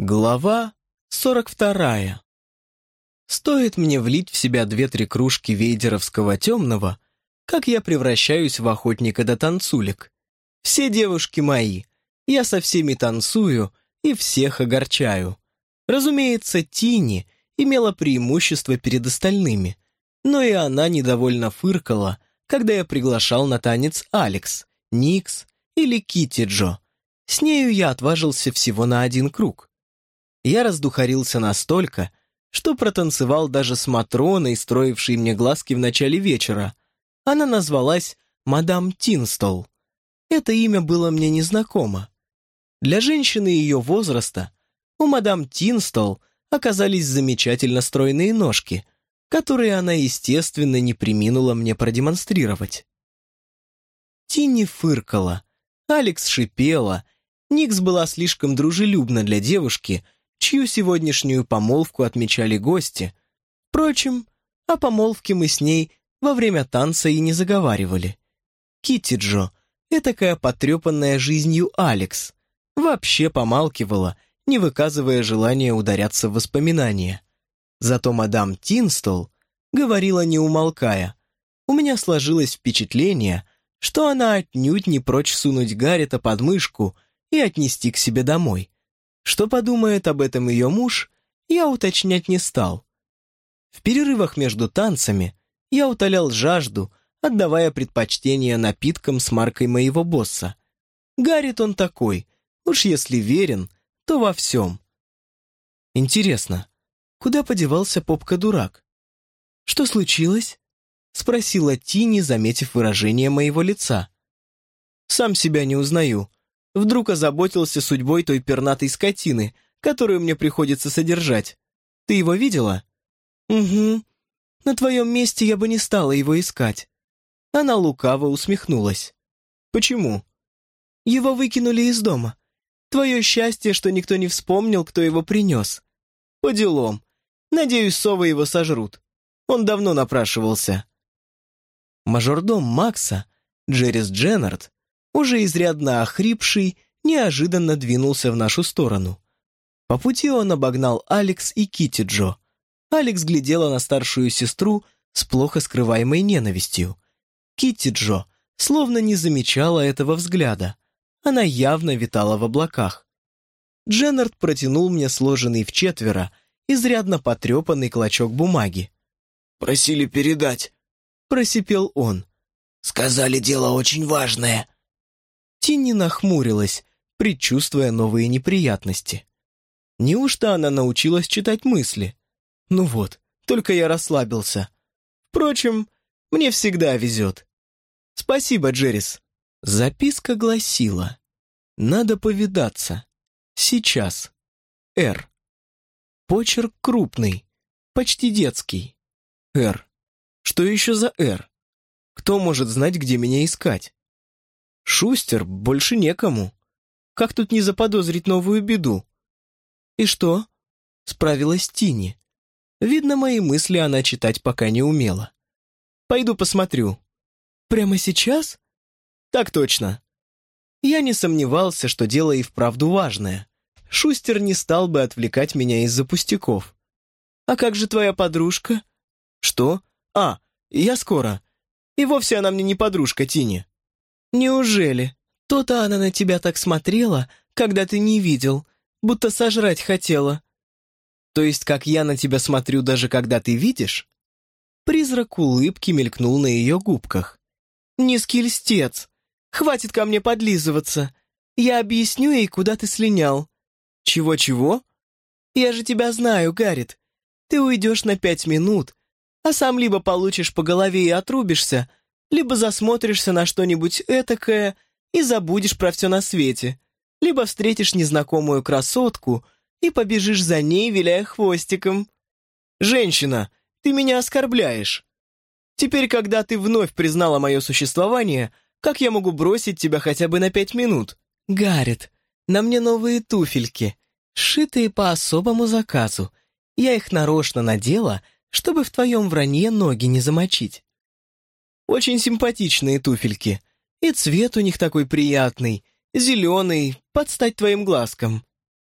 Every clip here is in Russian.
Глава сорок вторая. Стоит мне влить в себя две-три кружки вейдеровского темного, как я превращаюсь в охотника до танцулек. Все девушки мои, я со всеми танцую и всех огорчаю. Разумеется, Тини имела преимущество перед остальными, но и она недовольно фыркала, когда я приглашал на танец Алекс, Никс или Кити Джо. С нею я отважился всего на один круг. Я раздухарился настолько, что протанцевал даже с Матроной, строившей мне глазки в начале вечера. Она назвалась мадам Тинстол. Это имя было мне незнакомо. Для женщины ее возраста у мадам Тинстол оказались замечательно стройные ножки, которые она, естественно, не приминула мне продемонстрировать. Тинни фыркала, Алекс шипела, Никс была слишком дружелюбна для девушки — чью сегодняшнюю помолвку отмечали гости. Впрочем, о помолвке мы с ней во время танца и не заговаривали. Китти Джо, этакая потрепанная жизнью Алекс, вообще помалкивала, не выказывая желания ударяться в воспоминания. Зато мадам Тинстол говорила не умолкая. У меня сложилось впечатление, что она отнюдь не прочь сунуть Гаррета под мышку и отнести к себе домой. Что подумает об этом ее муж, я уточнять не стал. В перерывах между танцами я утолял жажду, отдавая предпочтение напиткам с маркой моего босса. Гаррит он такой, уж если верен, то во всем. Интересно, куда подевался попка-дурак? Что случилось? Спросила Тини, заметив выражение моего лица. Сам себя не узнаю. Вдруг озаботился судьбой той пернатой скотины, которую мне приходится содержать. Ты его видела? Угу. На твоем месте я бы не стала его искать. Она лукаво усмехнулась. Почему? Его выкинули из дома. Твое счастье, что никто не вспомнил, кто его принес. По делам. Надеюсь, совы его сожрут. Он давно напрашивался. Мажордом Макса, Джеррис Дженнард, уже изрядно охрипший, неожиданно двинулся в нашу сторону. По пути он обогнал Алекс и Кити Джо. Алекс глядела на старшую сестру с плохо скрываемой ненавистью. Кити Джо словно не замечала этого взгляда. Она явно витала в облаках. Дженнард протянул мне сложенный в четверо, изрядно потрепанный клочок бумаги. «Просили передать», — просипел он. «Сказали, дело очень важное». Тинни нахмурилась, предчувствуя новые неприятности. Неужто она научилась читать мысли? Ну вот, только я расслабился. Впрочем, мне всегда везет. Спасибо, Джеррис. Записка гласила. Надо повидаться. Сейчас. Р. Почерк крупный, почти детский. Р. Что еще за Р? Кто может знать, где меня искать? Шустер больше некому. Как тут не заподозрить новую беду? И что? Справилась Тини. Видно, мои мысли она читать пока не умела. Пойду посмотрю. Прямо сейчас? Так точно. Я не сомневался, что дело и вправду важное. Шустер не стал бы отвлекать меня из-за пустяков. «А как же твоя подружка?» «Что? А, я скоро. И вовсе она мне не подружка, Тини. «Неужели? То-то она на тебя так смотрела, когда ты не видел, будто сожрать хотела». «То есть, как я на тебя смотрю, даже когда ты видишь?» Призрак улыбки мелькнул на ее губках. «Низкий льстец! Хватит ко мне подлизываться! Я объясню ей, куда ты слинял». «Чего-чего?» «Я же тебя знаю, Гаррит. Ты уйдешь на пять минут, а сам либо получишь по голове и отрубишься, либо засмотришься на что-нибудь этакое и забудешь про все на свете, либо встретишь незнакомую красотку и побежишь за ней, виляя хвостиком. «Женщина, ты меня оскорбляешь. Теперь, когда ты вновь признала мое существование, как я могу бросить тебя хотя бы на пять минут?» «Гаррет, на мне новые туфельки, сшитые по особому заказу. Я их нарочно надела, чтобы в твоем вранье ноги не замочить. Очень симпатичные туфельки. И цвет у них такой приятный, зеленый, под стать твоим глазкам.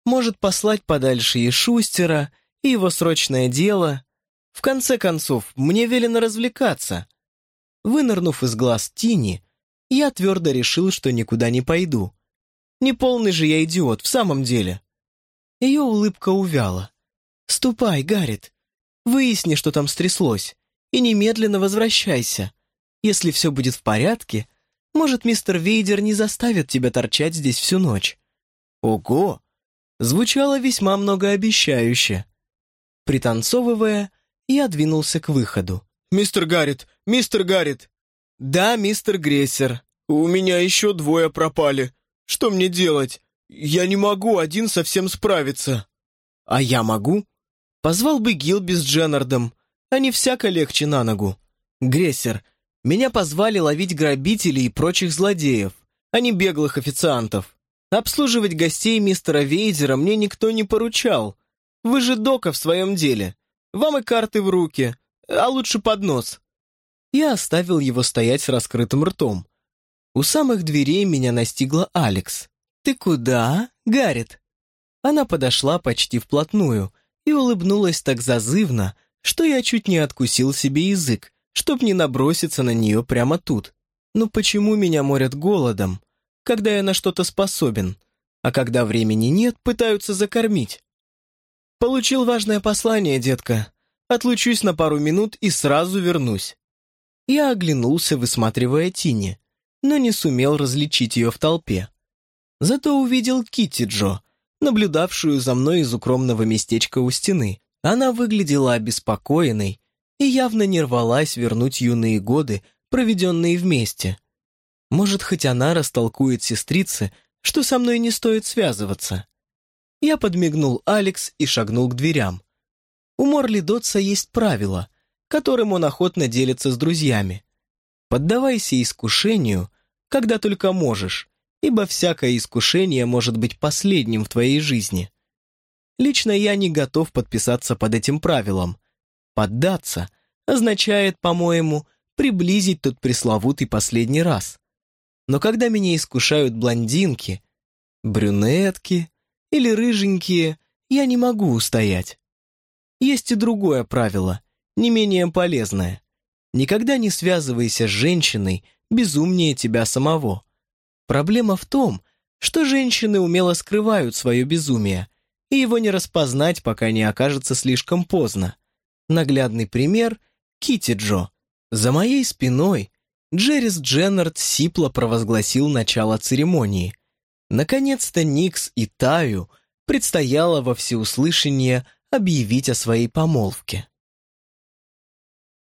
Может послать подальше и Шустера, и его срочное дело. В конце концов, мне велено развлекаться. Вынырнув из глаз Тини, я твердо решил, что никуда не пойду. Не полный же я идиот, в самом деле. Ее улыбка увяла. «Ступай, Гаррит, выясни, что там стряслось, и немедленно возвращайся. Если все будет в порядке, может, мистер Вейдер не заставит тебя торчать здесь всю ночь». «Ого!» Звучало весьма многообещающе. Пританцовывая, я двинулся к выходу. «Мистер Гаррит! Мистер Гаррит!» «Да, мистер Грессер». «У меня еще двое пропали. Что мне делать? Я не могу один совсем справиться». «А я могу?» Позвал бы Гилби с Дженнардом, не всяко легче на ногу. «Грессер, меня позвали ловить грабителей и прочих злодеев, а не беглых официантов. Обслуживать гостей мистера Вейзера мне никто не поручал. Вы же дока в своем деле. Вам и карты в руки, а лучше под нос». Я оставил его стоять с раскрытым ртом. У самых дверей меня настигла Алекс. «Ты куда, Гаррит?» Она подошла почти вплотную и улыбнулась так зазывно, что я чуть не откусил себе язык, чтоб не наброситься на нее прямо тут. Ну почему меня морят голодом, когда я на что-то способен, а когда времени нет, пытаются закормить? Получил важное послание, детка. Отлучусь на пару минут и сразу вернусь. Я оглянулся, высматривая Тини, но не сумел различить ее в толпе. Зато увидел Китти Джо, наблюдавшую за мной из укромного местечка у стены. Она выглядела обеспокоенной и явно не рвалась вернуть юные годы, проведенные вместе. Может, хоть она растолкует сестрице, что со мной не стоит связываться. Я подмигнул Алекс и шагнул к дверям. У Морли Дотса есть правило которым он охотно делится с друзьями. Поддавайся искушению, когда только можешь, ибо всякое искушение может быть последним в твоей жизни. Лично я не готов подписаться под этим правилом. Поддаться означает, по-моему, приблизить тот пресловутый последний раз. Но когда меня искушают блондинки, брюнетки или рыженькие, я не могу устоять. Есть и другое правило не менее полезное. Никогда не связывайся с женщиной безумнее тебя самого. Проблема в том, что женщины умело скрывают свое безумие, и его не распознать, пока не окажется слишком поздно. Наглядный пример — Кити Джо. За моей спиной Джеррис Дженнард сипло провозгласил начало церемонии. Наконец-то Никс и Таю предстояло во всеуслышание объявить о своей помолвке.